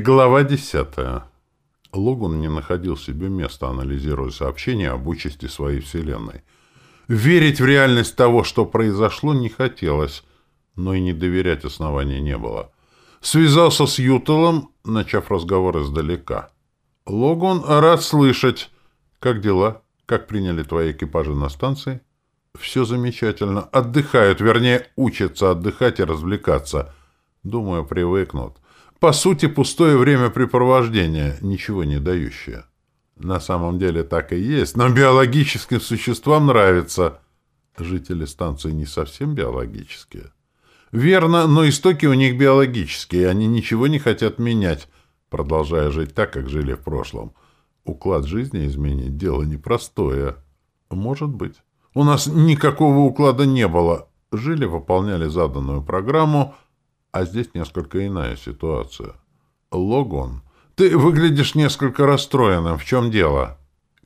Глава десятая. Логун не находил себе места, анализируя сообщения об участи своей вселенной. Верить в реальность того, что произошло, не хотелось, но и не доверять основания не было. Связался с Ютелом, начав разговор издалека. «Логун, рад слышать. Как дела? Как приняли твои экипажи на станции?» «Все замечательно. Отдыхают, вернее, учатся отдыхать и развлекаться. Думаю, привыкнут». По сути, пустое времяпрепровождение, ничего не дающее. На самом деле так и есть, но биологическим существам нравится. Жители станции не совсем биологические. Верно, но истоки у них биологические, они ничего не хотят менять, продолжая жить так, как жили в прошлом. Уклад жизни изменить — дело непростое. Может быть. У нас никакого уклада не было. Жили, выполняли заданную программу — а здесь несколько иная ситуация. Логон, ты выглядишь несколько расстроенным. В чем дело?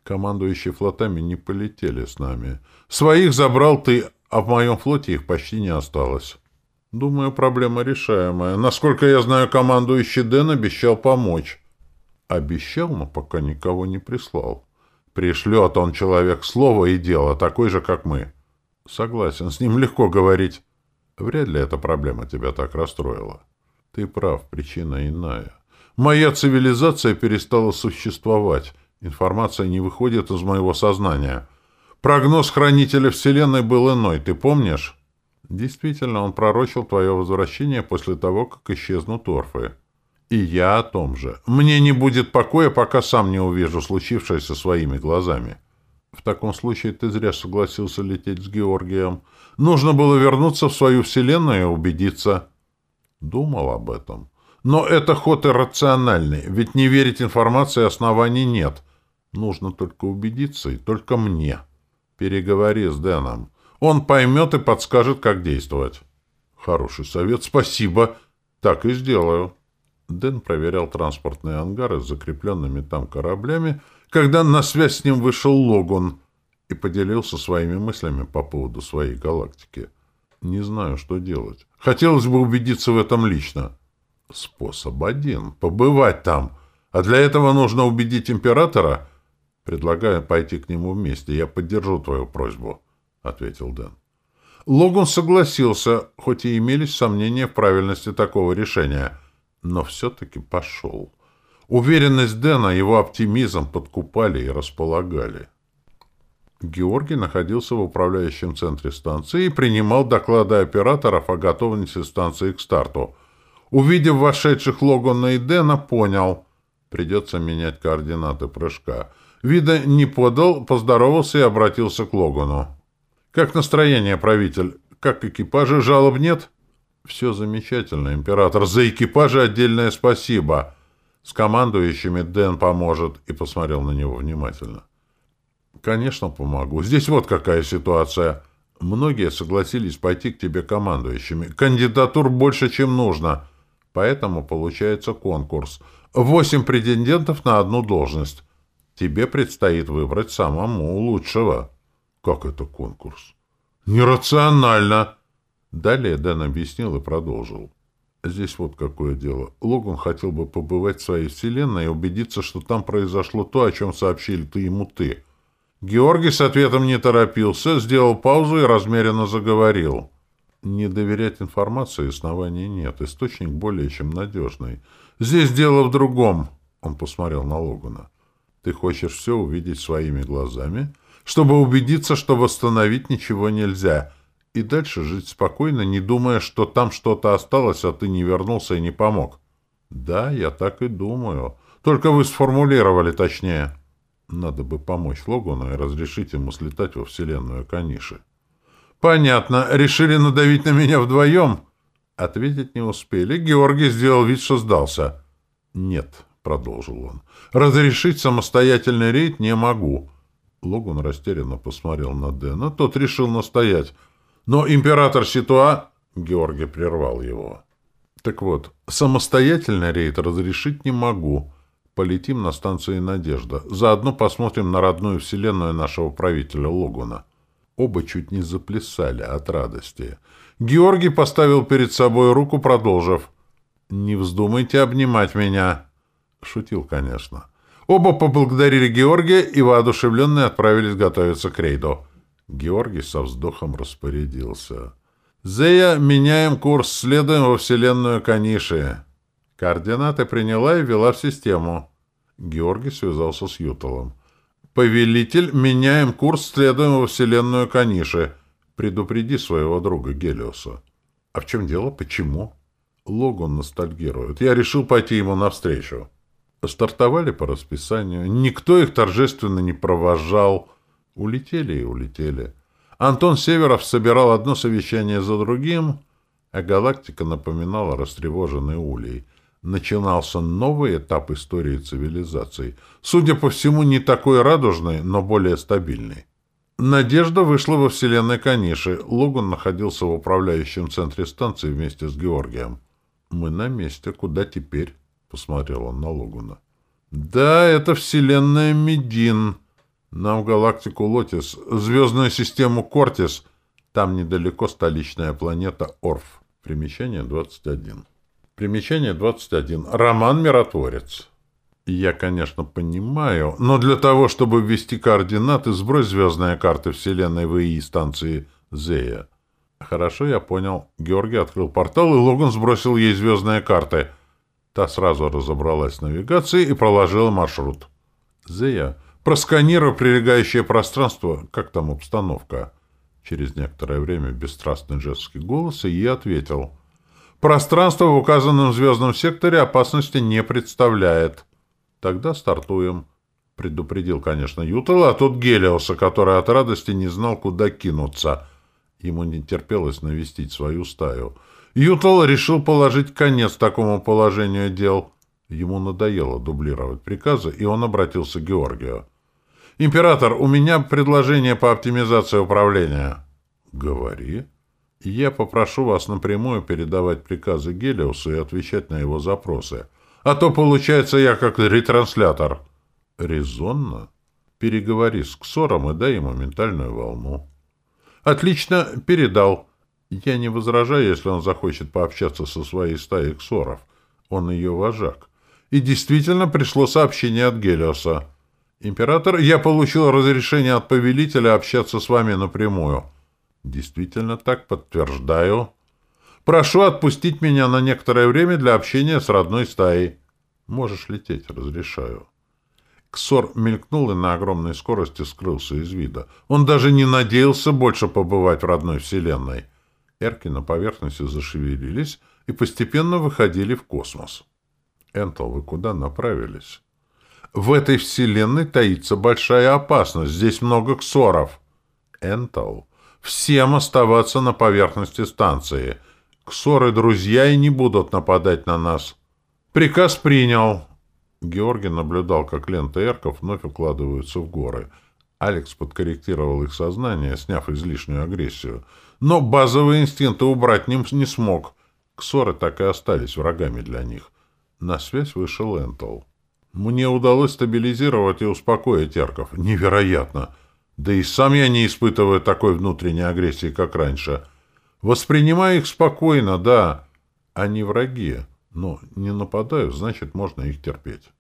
Командующие флотами не полетели с нами. Своих забрал ты, а в моем флоте их почти не осталось. Думаю, проблема решаемая. Насколько я знаю, командующий Дэн обещал помочь. Обещал, но пока никого не прислал. Пришлет он человек слово и дело, такой же, как мы. Согласен, с ним легко говорить. Вряд ли эта проблема тебя так расстроила. Ты прав, причина иная. Моя цивилизация перестала существовать. Информация не выходит из моего сознания. Прогноз Хранителя Вселенной был иной, ты помнишь? Действительно, он пророчил твое возвращение после того, как исчезнут орфы. И я о том же. Мне не будет покоя, пока сам не увижу случившееся своими глазами. В таком случае ты зря согласился лететь с Георгием. Нужно было вернуться в свою вселенную и убедиться. Думал об этом. Но это ход иррациональный, ведь не верить информации оснований нет. Нужно только убедиться, и только мне. Переговори с Дэном. Он поймет и подскажет, как действовать. Хороший совет, спасибо. Так и сделаю. Дэн проверял транспортные ангары с закрепленными там кораблями, когда на связь с ним вышел Логун и поделился своими мыслями по поводу своей галактики. Не знаю, что делать. Хотелось бы убедиться в этом лично. Способ один — побывать там. А для этого нужно убедить императора. Предлагаю пойти к нему вместе. Я поддержу твою просьбу, — ответил Дэн. Логун согласился, хоть и имелись сомнения в правильности такого решения, но все-таки пошел. Уверенность Дэна, его оптимизм подкупали и располагали. Георгий находился в управляющем центре станции и принимал доклады операторов о готовности станции к старту. Увидев вошедших Логана и Дэна, понял — придется менять координаты прыжка. Вида не подал, поздоровался и обратился к Логану. «Как настроение, правитель? Как экипажи? Жалоб нет?» «Все замечательно, император. За экипажи отдельное спасибо». С командующими Дэн поможет, и посмотрел на него внимательно. Конечно, помогу. Здесь вот какая ситуация. Многие согласились пойти к тебе командующими. Кандидатур больше, чем нужно. Поэтому получается конкурс. Восемь претендентов на одну должность. Тебе предстоит выбрать самому лучшего. Как это конкурс? Нерационально. Далее Дэн объяснил и продолжил. Здесь вот какое дело. Логан хотел бы побывать в своей вселенной и убедиться, что там произошло то, о чем сообщили ты ему ты. Георгий с ответом не торопился, сделал паузу и размеренно заговорил. Не доверять информации оснований нет. Источник более чем надежный. Здесь дело в другом. Он посмотрел на Логана. Ты хочешь все увидеть своими глазами, чтобы убедиться, что восстановить ничего нельзя — и дальше жить спокойно, не думая, что там что-то осталось, а ты не вернулся и не помог. Да, я так и думаю. Только вы сформулировали точнее. Надо бы помочь Логуну и разрешить ему слетать во вселенную Каниши. Понятно. Решили надавить на меня вдвоем? Ответить не успели. Георгий сделал вид, что сдался. Нет, продолжил он. Разрешить самостоятельный рейд не могу. Логун растерянно посмотрел на Дэна. Тот решил настоять. Но император Ситуа... Георгий прервал его. Так вот, самостоятельно рейд разрешить не могу. Полетим на станцию «Надежда». Заодно посмотрим на родную вселенную нашего правителя Логуна. Оба чуть не заплясали от радости. Георгий поставил перед собой руку, продолжив. «Не вздумайте обнимать меня!» Шутил, конечно. Оба поблагодарили Георгия и воодушевленные отправились готовиться к рейду. Георгий со вздохом распорядился. «Зея, меняем курс, следуем во вселенную Каниши». Координаты приняла и ввела в систему. Георгий связался с Юталом. «Повелитель, меняем курс, следуем во вселенную Каниши. Предупреди своего друга Гелиоса». «А в чем дело? Почему?» Логон ностальгирует. «Я решил пойти ему навстречу». Стартовали по расписанию. Никто их торжественно не провожал. Улетели и улетели. Антон Северов собирал одно совещание за другим, а галактика напоминала растревоженный улей. Начинался новый этап истории цивилизаций. Судя по всему, не такой радужный, но более стабильный. Надежда вышла во вселенной Каниши. Логан находился в управляющем центре станции вместе с Георгием. «Мы на месте. Куда теперь?» — посмотрел он на Логуна. «Да, это вселенная Медин. Нам галактику Лотис, звездную систему Кортис. Там недалеко столичная планета Орф. Примечание 21. Примечание 21. Роман «Миротворец». Я, конечно, понимаю, но для того, чтобы ввести координаты, сбрось звездные карты Вселенной ВИИ станции Зея. Хорошо, я понял. Георгий открыл портал, и Логан сбросил ей звездные карты — Та сразу разобралась в навигации и проложила маршрут. «Зея, просканируй прилегающее пространство. Как там обстановка?» Через некоторое время бесстрастный женский голос и ей ответил. «Пространство в указанном звездном секторе опасности не представляет». «Тогда стартуем», — предупредил, конечно, Ютала, а тот Гелиоса, который от радости не знал, куда кинуться. Ему не терпелось навестить свою стаю — Ютал решил положить конец такому положению дел. Ему надоело дублировать приказы, и он обратился к Георгию. «Император, у меня предложение по оптимизации управления». «Говори». «Я попрошу вас напрямую передавать приказы Гелиусу и отвечать на его запросы. А то, получается, я как ретранслятор». «Резонно. Переговори с Ксором и дай ему ментальную волну». «Отлично, передал». Я не возражаю, если он захочет пообщаться со своей стаей ксоров. Он ее вожак. И действительно пришло сообщение от Гелиоса. «Император, я получил разрешение от повелителя общаться с вами напрямую». «Действительно так, подтверждаю». «Прошу отпустить меня на некоторое время для общения с родной стаей». «Можешь лететь, разрешаю». Ксор мелькнул и на огромной скорости скрылся из вида. Он даже не надеялся больше побывать в родной вселенной. Эрки на поверхности зашевелились и постепенно выходили в космос. «Энтл, вы куда направились?» «В этой вселенной таится большая опасность. Здесь много ксоров». «Энтл, всем оставаться на поверхности станции. Ксоры друзья и не будут нападать на нас». «Приказ принял». Георгий наблюдал, как ленты эрков вновь укладываются в горы. Алекс подкорректировал их сознание, сняв излишнюю агрессию — но базовые инстинкты убрать не, не смог. Ксоры так и остались врагами для них. На связь вышел Энтл. Мне удалось стабилизировать и успокоить эрков. Невероятно! Да и сам я не испытываю такой внутренней агрессии, как раньше. Воспринимаю их спокойно, да. Они враги, но не нападаю, значит, можно их терпеть.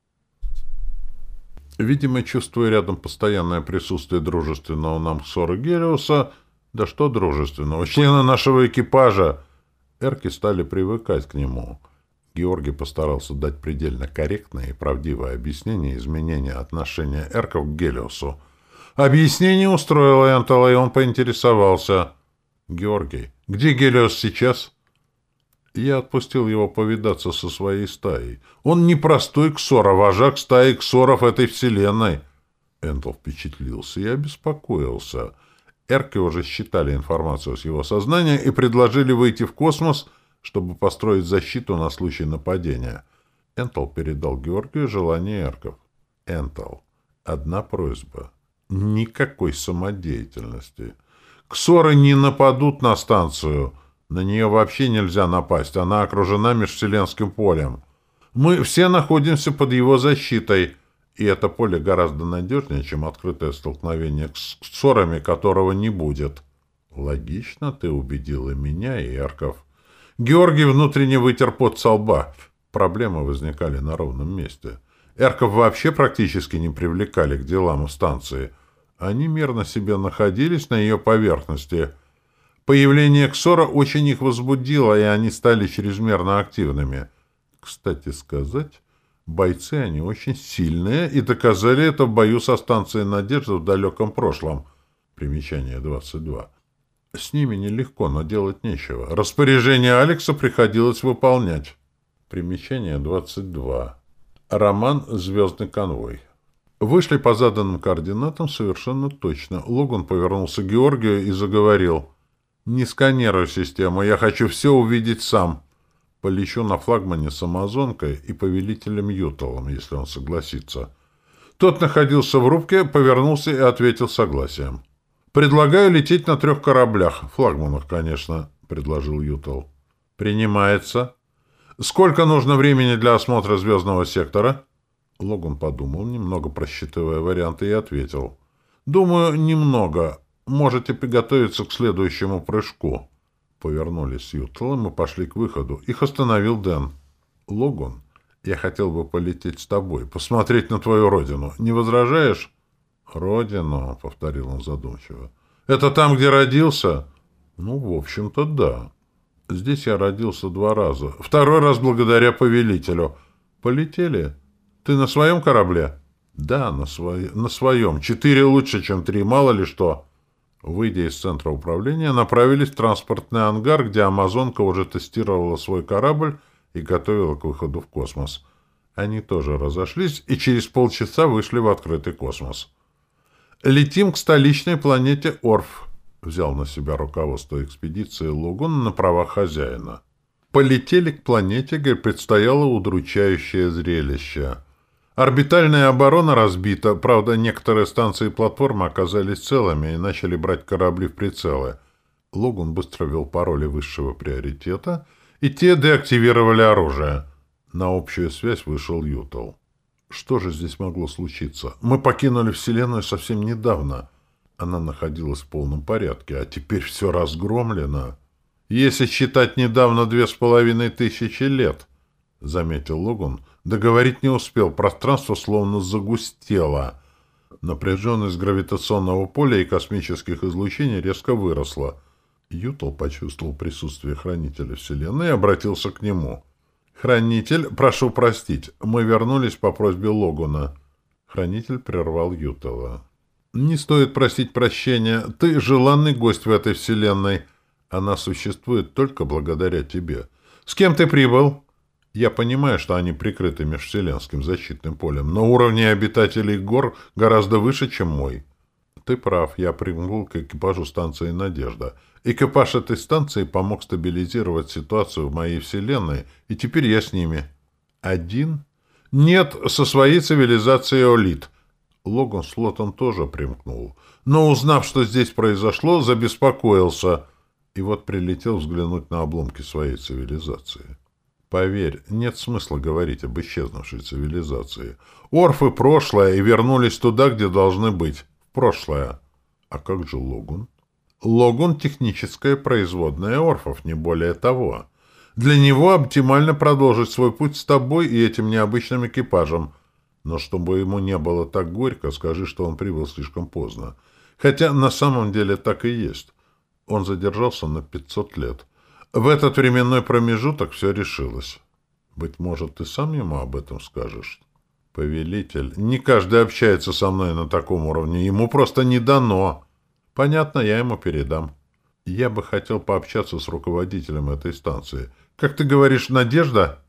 Видимо, чувствуя рядом постоянное присутствие дружественного нам Ксора Гелиуса, да что дружественного, члены нашего экипажа. Эрки стали привыкать к нему. Георгий постарался дать предельно корректное и правдивое объяснение изменения отношения эрков к Гелиосу. Объяснение устроило Энтола, и он поинтересовался. «Георгий, где Гелиос сейчас?» Я отпустил его повидаться со своей стаей. Он не простой ксор, а вожак стаи ксоров этой вселенной. Энтл впечатлился и обеспокоился — Эрки уже считали информацию с его сознания и предложили выйти в космос, чтобы построить защиту на случай нападения. Энтл передал Георгию желание Эрков. Энтл, одна просьба. Никакой самодеятельности. Ксоры не нападут на станцию. На нее вообще нельзя напасть. Она окружена межвселенским полем. Мы все находимся под его защитой. И это поле гораздо надежнее, чем открытое столкновение с ссорами, которого не будет. Логично ты убедила меня и Эрков. Георгий внутренне вытер пот со лба. Проблемы возникали на ровном месте. Эрков вообще практически не привлекали к делам у станции. Они мирно себе находились на ее поверхности. Появление Ксора очень их возбудило, и они стали чрезмерно активными. Кстати сказать, бойцы они очень сильные и доказали это в бою со станцией «Надежда» в далеком прошлом. Примечание 22. С ними нелегко, но делать нечего. Распоряжение Алекса приходилось выполнять. Примечание 22. Роман «Звездный конвой». Вышли по заданным координатам совершенно точно. Логан повернулся к Георгию и заговорил. «Не сканируй систему, я хочу все увидеть сам. Полечу на флагмане с Амазонкой и повелителем Юталом, если он согласится». Тот находился в рубке, повернулся и ответил согласием. «Предлагаю лететь на трех кораблях. Флагманах, конечно», — предложил Ютал. «Принимается». «Сколько нужно времени для осмотра звездного сектора?» Логан подумал, немного просчитывая варианты, и ответил. «Думаю, немного. Можете приготовиться к следующему прыжку». Повернулись с и пошли к выходу. Их остановил Дэн. «Логан, я хотел бы полететь с тобой, посмотреть на твою родину. Не возражаешь?» «Родину», — повторил он задумчиво. «Это там, где родился?» «Ну, в общем-то, да. Здесь я родился два раза. Второй раз благодаря повелителю. Полетели? Ты на своем корабле?» «Да, на, свой... на своем. Четыре лучше, чем три, мало ли что». Выйдя из центра управления, направились в транспортный ангар, где «Амазонка» уже тестировала свой корабль и готовила к выходу в космос. Они тоже разошлись и через полчаса вышли в открытый космос. «Летим к столичной планете Орф», — взял на себя руководство экспедиции Лугун на правах хозяина. Полетели к планете, где предстояло удручающее зрелище. Орбитальная оборона разбита, правда, некоторые станции и платформы оказались целыми и начали брать корабли в прицелы. Логун быстро ввел пароли высшего приоритета, и те деактивировали оружие. На общую связь вышел Ютал. Что же здесь могло случиться? Мы покинули Вселенную совсем недавно. Она находилась в полном порядке, а теперь все разгромлено. Если считать недавно две с половиной тысячи лет, — заметил Логун. Договорить не успел, пространство словно загустело. Напряженность гравитационного поля и космических излучений резко выросла. Ютал почувствовал присутствие хранителя Вселенной и обратился к нему — «Хранитель, прошу простить, мы вернулись по просьбе Логуна». Хранитель прервал Ютова. «Не стоит просить прощения. Ты желанный гость в этой вселенной. Она существует только благодаря тебе. С кем ты прибыл?» «Я понимаю, что они прикрыты межвселенским защитным полем, но уровни обитателей гор гораздо выше, чем мой». «Ты прав. Я прибыл к экипажу станции «Надежда». Экипаж этой станции помог стабилизировать ситуацию в моей вселенной, и теперь я с ними. Один? Нет, со своей цивилизацией Олит. Логан с Лотом тоже примкнул. Но, узнав, что здесь произошло, забеспокоился. И вот прилетел взглянуть на обломки своей цивилизации. Поверь, нет смысла говорить об исчезнувшей цивилизации. Орфы — прошлое, и вернулись туда, где должны быть. В прошлое. А как же Логун? Логун — техническое производное орфов, не более того. Для него оптимально продолжить свой путь с тобой и этим необычным экипажем. Но чтобы ему не было так горько, скажи, что он прибыл слишком поздно. Хотя на самом деле так и есть. Он задержался на 500 лет. В этот временной промежуток все решилось. Быть может, ты сам ему об этом скажешь? Повелитель, не каждый общается со мной на таком уровне. Ему просто не дано. Понятно, я ему передам. Я бы хотел пообщаться с руководителем этой станции. Как ты говоришь, Надежда?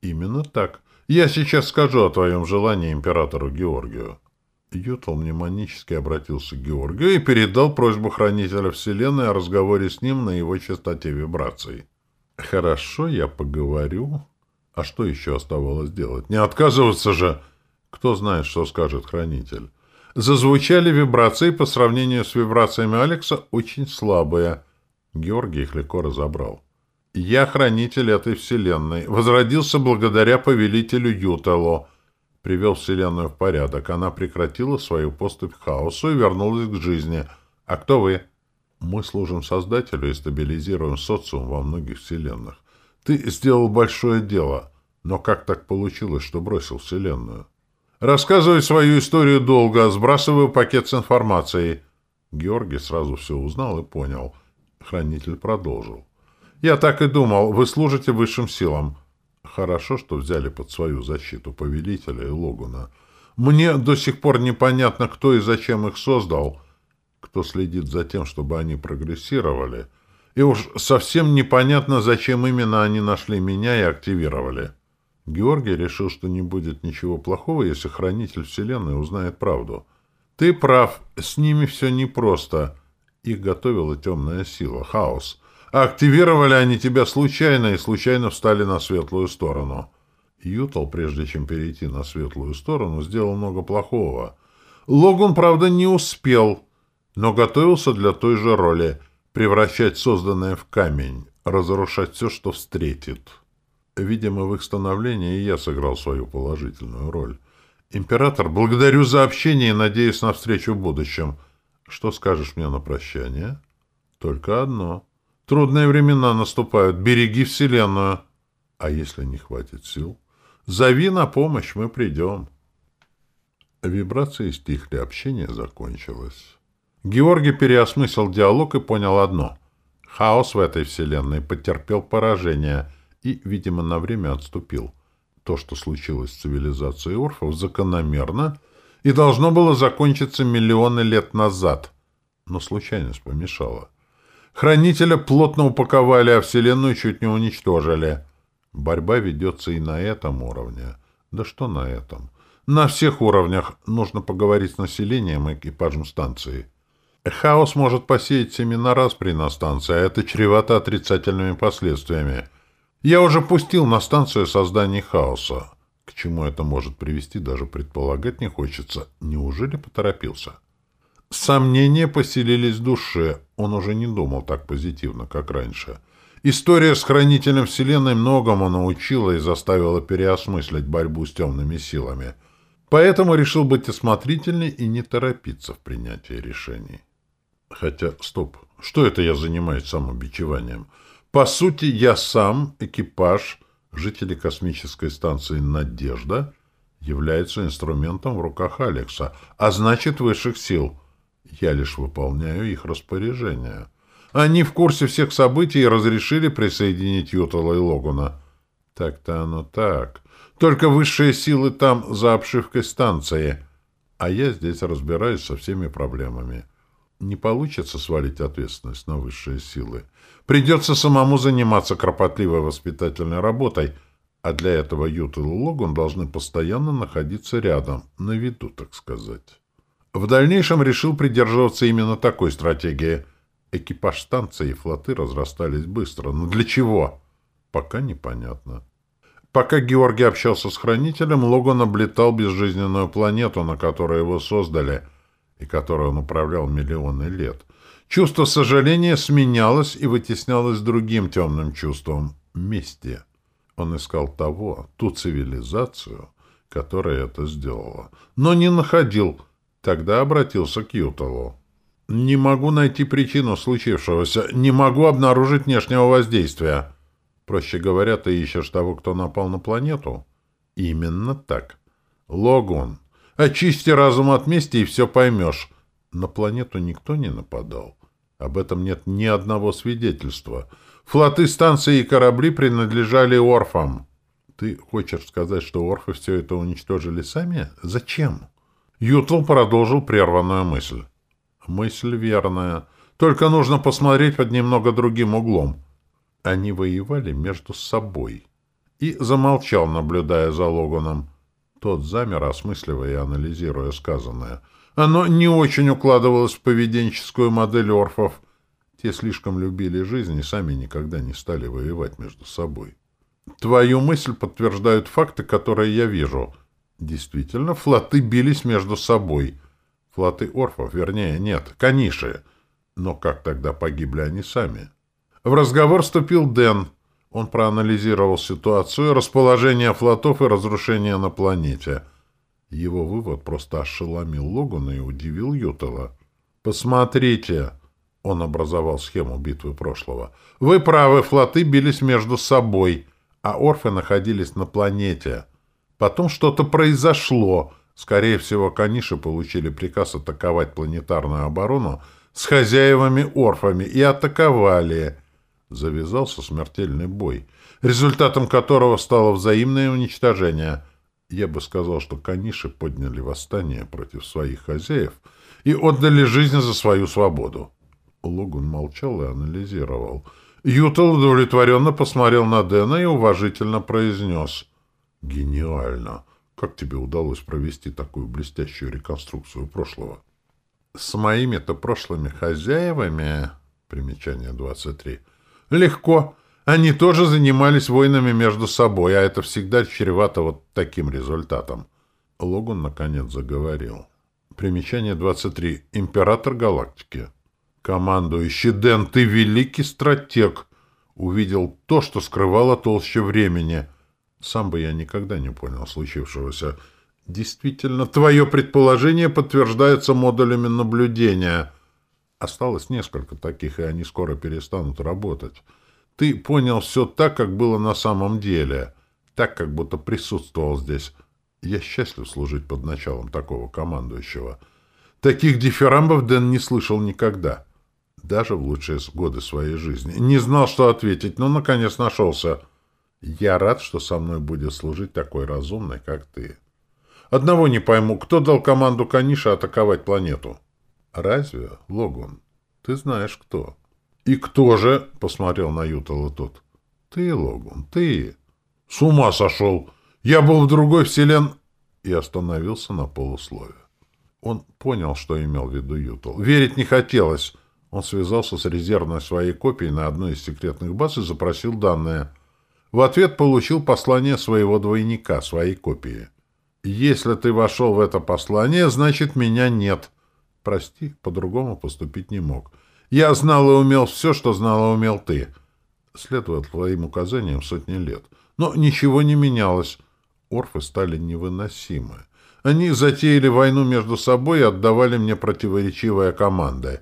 Именно так. Я сейчас скажу о твоем желании императору Георгию. Ютал мнемонически обратился к Георгию и передал просьбу хранителя Вселенной о разговоре с ним на его частоте вибраций. «Хорошо, я поговорю. А что еще оставалось делать? Не отказываться же! Кто знает, что скажет хранитель. Зазвучали вибрации по сравнению с вибрациями Алекса очень слабые. Георгий их легко разобрал. «Я хранитель этой вселенной. Возродился благодаря повелителю Ютало. Привел вселенную в порядок. Она прекратила свою поступь к хаосу и вернулась к жизни. А кто вы?» «Мы служим Создателю и стабилизируем социум во многих вселенных. Ты сделал большое дело, но как так получилось, что бросил Вселенную? Рассказывай свою историю долго, сбрасываю пакет с информацией. Георгий сразу все узнал и понял. Хранитель продолжил. Я так и думал, вы служите высшим силам. Хорошо, что взяли под свою защиту повелителя и Логуна. Мне до сих пор непонятно, кто и зачем их создал, кто следит за тем, чтобы они прогрессировали, и уж совсем непонятно, зачем именно они нашли меня и активировали. Георгий решил, что не будет ничего плохого, если Хранитель Вселенной узнает правду. Ты прав, с ними все непросто. Их готовила темная сила, хаос. Активировали они тебя случайно и случайно встали на светлую сторону. Ютал, прежде чем перейти на светлую сторону, сделал много плохого. Логун, правда, не успел, но готовился для той же роли — превращать созданное в камень, разрушать все, что встретит. Видимо, в их становлении я сыграл свою положительную роль. «Император, благодарю за общение и надеюсь на встречу в будущем. Что скажешь мне на прощание?» «Только одно. Трудные времена наступают. Береги Вселенную. А если не хватит сил?» Зови на помощь, мы придем. Вибрации стихли, общение закончилось. Георгий переосмыслил диалог и понял одно. Хаос в этой вселенной потерпел поражение и, видимо, на время отступил. То, что случилось с цивилизацией орфов, закономерно и должно было закончиться миллионы лет назад. Но случайность помешала. Хранителя плотно упаковали, а Вселенную чуть не уничтожили. Борьба ведется и на этом уровне. Да что на этом? На всех уровнях нужно поговорить с населением и экипажем станции. Хаос может посеять семена распри на станции, а это чревато отрицательными последствиями. Я уже пустил на станцию создание хаоса. К чему это может привести, даже предполагать не хочется. Неужели поторопился? Сомнения поселились в душе. Он уже не думал так позитивно, как раньше. История с Хранителем Вселенной многому научила и заставила переосмыслить борьбу с темными силами. Поэтому решил быть осмотрительней и не торопиться в принятии решений. Хотя, стоп, что это я занимаюсь самобичеванием? По сути, я сам, экипаж, жители космической станции «Надежда» является инструментом в руках Алекса, а значит, высших сил. Я лишь выполняю их распоряжения. Они в курсе всех событий и разрешили присоединить Ютала и Логуна. Так-то оно так. Только высшие силы там за обшивкой станции. А я здесь разбираюсь со всеми проблемами. Не получится свалить ответственность на высшие силы. Придется самому заниматься кропотливой воспитательной работой, а для этого Ютал и Логун должны постоянно находиться рядом, на виду, так сказать. В дальнейшем решил придерживаться именно такой стратегии — Экипаж станции и флоты разрастались быстро. Но для чего? Пока непонятно. Пока Георгий общался с Хранителем, Логан облетал безжизненную планету, на которой его создали, и которую он управлял миллионы лет. Чувство сожаления сменялось и вытеснялось другим темным чувством — мести. Он искал того, ту цивилизацию, которая это сделала, но не находил. Тогда обратился к Юталу. Не могу найти причину случившегося, не могу обнаружить внешнего воздействия. Проще говоря, ты ищешь того, кто напал на планету? Именно так. Логон. Очисти разум от мести, и все поймешь. На планету никто не нападал. Об этом нет ни одного свидетельства. Флоты станции и корабли принадлежали орфам. Ты хочешь сказать, что орфы все это уничтожили сами? Зачем? Ютл продолжил прерванную мысль. Мысль верная. Только нужно посмотреть под немного другим углом. Они воевали между собой. И замолчал, наблюдая за Логаном. Тот замер, осмысливая и анализируя сказанное. Оно не очень укладывалось в поведенческую модель орфов. Те слишком любили жизнь и сами никогда не стали воевать между собой. Твою мысль подтверждают факты, которые я вижу. Действительно, флоты бились между собой — Флоты орфов, вернее, нет, каниши. Но как тогда погибли они сами? В разговор вступил Дэн. Он проанализировал ситуацию, расположение флотов и разрушение на планете. Его вывод просто ошеломил Логана и удивил Ютала. «Посмотрите!» Он образовал схему битвы прошлого. Вы правы, флоты бились между собой, а орфы находились на планете. Потом что-то произошло. Скорее всего, каниши получили приказ атаковать планетарную оборону с хозяевами-орфами и атаковали. Завязался смертельный бой, результатом которого стало взаимное уничтожение. Я бы сказал, что каниши подняли восстание против своих хозяев и отдали жизнь за свою свободу. Логун молчал и анализировал. Ютал удовлетворенно посмотрел на Дэна и уважительно произнес. «Гениально! Как тебе удалось провести такую блестящую реконструкцию прошлого?» «С моими-то прошлыми хозяевами...» Примечание 23. «Легко. Они тоже занимались войнами между собой, а это всегда чревато вот таким результатом». Логун, наконец, заговорил. Примечание 23. Император галактики. Командующий Дэн, ты великий стратег. Увидел то, что скрывало толще времени. Сам бы я никогда не понял случившегося. Действительно, твое предположение подтверждается модулями наблюдения. Осталось несколько таких, и они скоро перестанут работать. Ты понял все так, как было на самом деле. Так, как будто присутствовал здесь. Я счастлив служить под началом такого командующего. Таких дифирамбов Дэн не слышал никогда. Даже в лучшие годы своей жизни. Не знал, что ответить, но, наконец, нашелся. Я рад, что со мной будет служить такой разумный, как ты. Одного не пойму, кто дал команду Каниша атаковать планету? Разве, Логун? Ты знаешь, кто. И кто же? Посмотрел на Ютала тот. Ты, Логун, ты. С ума сошел. Я был в другой вселен... И остановился на полуслове. Он понял, что имел в виду Ютал. Верить не хотелось. Он связался с резервной своей копией на одной из секретных баз и запросил данные. В ответ получил послание своего двойника, своей копии. «Если ты вошел в это послание, значит, меня нет». Прости, по-другому поступить не мог. Я знал и умел все, что знал и умел ты. Следовал твоим указаниям сотни лет. Но ничего не менялось. Орфы стали невыносимы. Они затеяли войну между собой и отдавали мне противоречивые команды.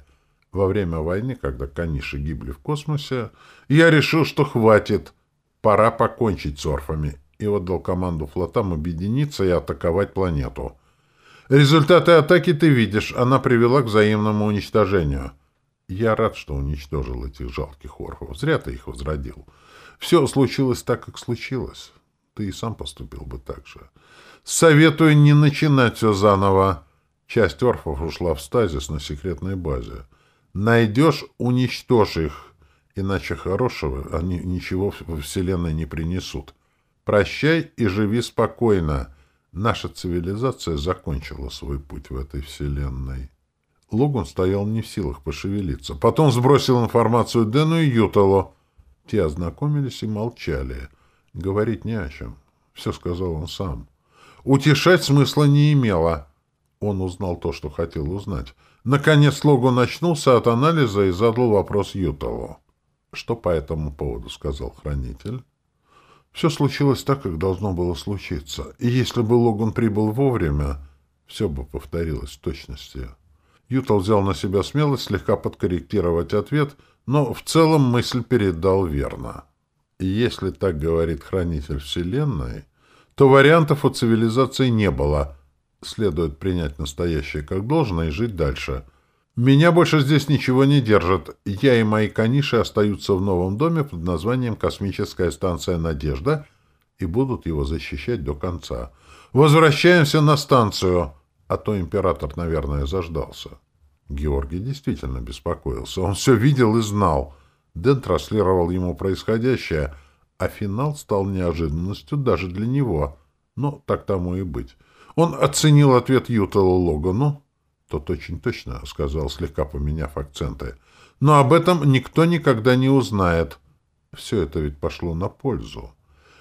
Во время войны, когда каниши гибли в космосе, я решил, что хватит. Пора покончить с орфами. И отдал команду флотам объединиться и атаковать планету. Результаты атаки ты видишь. Она привела к взаимному уничтожению. Я рад, что уничтожил этих жалких орфов. Зря ты их возродил. Все случилось так, как случилось. Ты и сам поступил бы так же. Советую не начинать все заново. Часть орфов ушла в стазис на секретной базе. Найдешь — уничтожь их, иначе хорошего они ничего во Вселенной не принесут. Прощай и живи спокойно. Наша цивилизация закончила свой путь в этой Вселенной. Логун стоял не в силах пошевелиться. Потом сбросил информацию Дэну и Ютало. Те ознакомились и молчали. Говорить не о чем. Все сказал он сам. Утешать смысла не имело. Он узнал то, что хотел узнать. Наконец Логу начнулся от анализа и задал вопрос Юталу. «Что по этому поводу?» — сказал хранитель. «Все случилось так, как должно было случиться. И если бы Логун прибыл вовремя, все бы повторилось в точности». Ютал взял на себя смелость слегка подкорректировать ответ, но в целом мысль передал верно. И если так говорит хранитель Вселенной, то вариантов у цивилизации не было. Следует принять настоящее как должное и жить дальше. Меня больше здесь ничего не держит. Я и мои каниши остаются в новом доме под названием «Космическая станция «Надежда» и будут его защищать до конца. Возвращаемся на станцию, а то император, наверное, заждался. Георгий действительно беспокоился. Он все видел и знал — Дэн транслировал ему происходящее, а финал стал неожиданностью даже для него. Но так тому и быть. Он оценил ответ Ютала Логану. Тот очень точно сказал, слегка поменяв акценты. Но об этом никто никогда не узнает. Все это ведь пошло на пользу.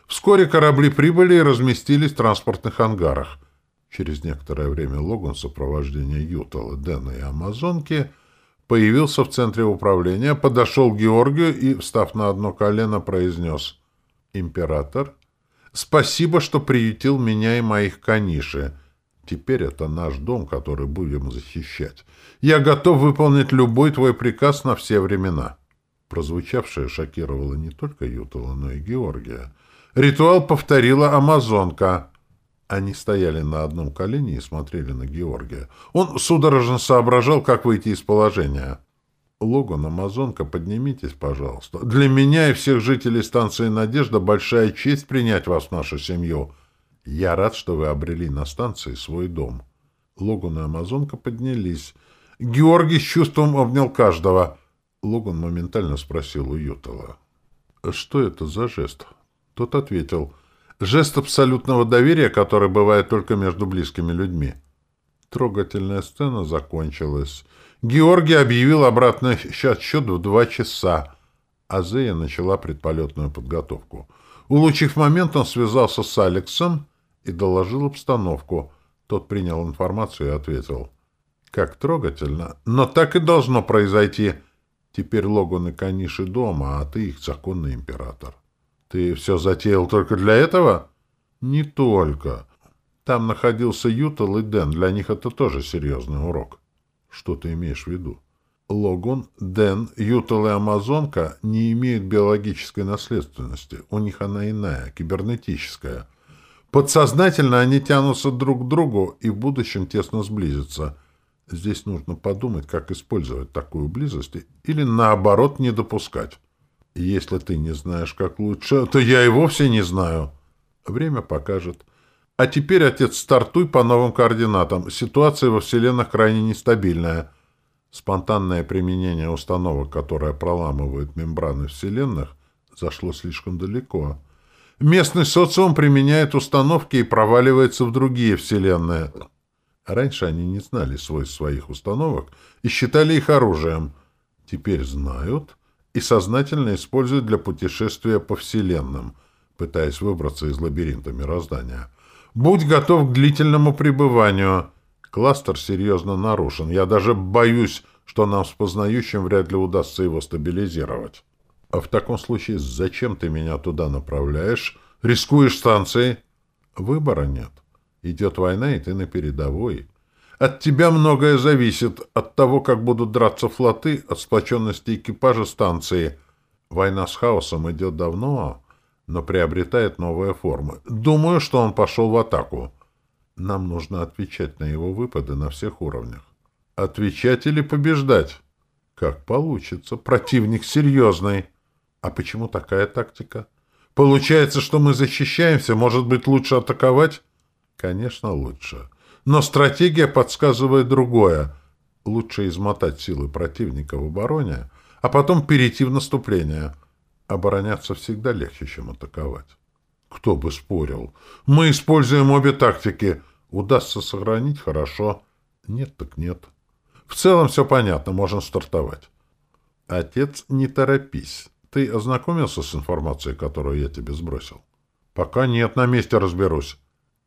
Вскоре корабли прибыли и разместились в транспортных ангарах. Через некоторое время Логан в сопровождении Ютала, Дэна и Амазонки — появился в центре управления, подошел к Георгию и, встав на одно колено, произнес «Император, спасибо, что приютил меня и моих каниши. Теперь это наш дом, который будем защищать. Я готов выполнить любой твой приказ на все времена». Прозвучавшее шокировало не только Ютала, но и Георгия. Ритуал повторила амазонка. Они стояли на одном колене и смотрели на Георгия. Он судорожно соображал, как выйти из положения. «Логан, амазонка, поднимитесь, пожалуйста. Для меня и всех жителей станции «Надежда» большая честь принять вас в нашу семью. Я рад, что вы обрели на станции свой дом». Логан и амазонка поднялись. Георгий с чувством обнял каждого — Логан моментально спросил у Ютала. «Что это за жест?» Тот ответил. «Жест абсолютного доверия, который бывает только между близкими людьми». Трогательная сцена закончилась. Георгий объявил обратный счет в два часа, а Зея начала предполетную подготовку. Улучив момент, он связался с Алексом и доложил обстановку. Тот принял информацию и ответил. «Как трогательно! Но так и должно произойти!» Теперь Логан и Каниши дома, а ты их законный император. Ты все затеял только для этого? Не только. Там находился Ютал и Дэн. Для них это тоже серьезный урок. Что ты имеешь в виду? Логан, Дэн, Ютал и Амазонка не имеют биологической наследственности. У них она иная, кибернетическая. Подсознательно они тянутся друг к другу и в будущем тесно сблизятся — Здесь нужно подумать, как использовать такую близость или, наоборот, не допускать. Если ты не знаешь, как лучше, то я и вовсе не знаю. Время покажет. А теперь, отец, стартуй по новым координатам. Ситуация во Вселенных крайне нестабильная. Спонтанное применение установок, которые проламывают мембраны Вселенных, зашло слишком далеко. Местный социум применяет установки и проваливается в другие Вселенные — Раньше они не знали свойств своих установок и считали их оружием. Теперь знают и сознательно используют для путешествия по Вселенным, пытаясь выбраться из лабиринта мироздания. Будь готов к длительному пребыванию. Кластер серьезно нарушен. Я даже боюсь, что нам с познающим вряд ли удастся его стабилизировать. А в таком случае зачем ты меня туда направляешь? Рискуешь станцией? Выбора нет. Идет война, и ты на передовой. От тебя многое зависит, от того, как будут драться флоты, от сплоченности экипажа станции. Война с хаосом идет давно, но приобретает новые формы. Думаю, что он пошел в атаку. Нам нужно отвечать на его выпады на всех уровнях. Отвечать или побеждать? Как получится. Противник серьезный. А почему такая тактика? Получается, что мы защищаемся, может быть, лучше атаковать? Конечно, лучше. Но стратегия подсказывает другое. Лучше измотать силы противника в обороне, а потом перейти в наступление. Обороняться всегда легче, чем атаковать. Кто бы спорил. Мы используем обе тактики. Удастся сохранить — хорошо. Нет так нет. В целом все понятно, можно стартовать. Отец, не торопись. Ты ознакомился с информацией, которую я тебе сбросил? Пока нет, на месте разберусь.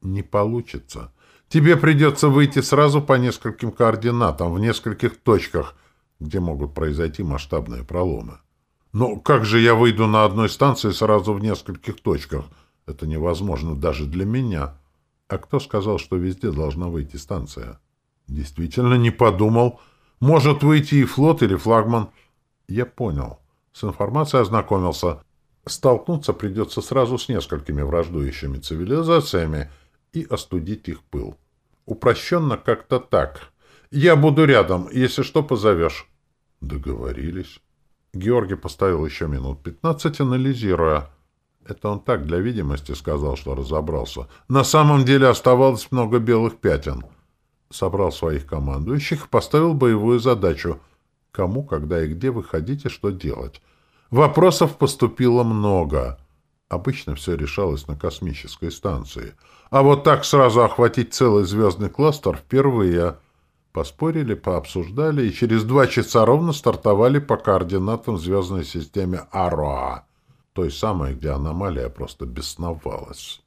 Не получится. Тебе придется выйти сразу по нескольким координатам, в нескольких точках, где могут произойти масштабные проломы. Но как же я выйду на одной станции сразу в нескольких точках? Это невозможно даже для меня. А кто сказал, что везде должна выйти станция? Действительно, не подумал. Может выйти и флот, или флагман. Я понял. С информацией ознакомился. Столкнуться придется сразу с несколькими враждующими цивилизациями — и остудить их пыл. Упрощенно как-то так. Я буду рядом, если что, позовешь. Договорились. Георгий поставил еще минут пятнадцать, анализируя. Это он так для видимости сказал, что разобрался. На самом деле оставалось много белых пятен. Собрал своих командующих, поставил боевую задачу. Кому, когда и где выходить и что делать. Вопросов поступило много. Обычно все решалось на космической станции — а вот так сразу охватить целый звездный кластер впервые. Поспорили, пообсуждали и через два часа ровно стартовали по координатам звездной системе Ароа, той самой, где аномалия просто бесновалась.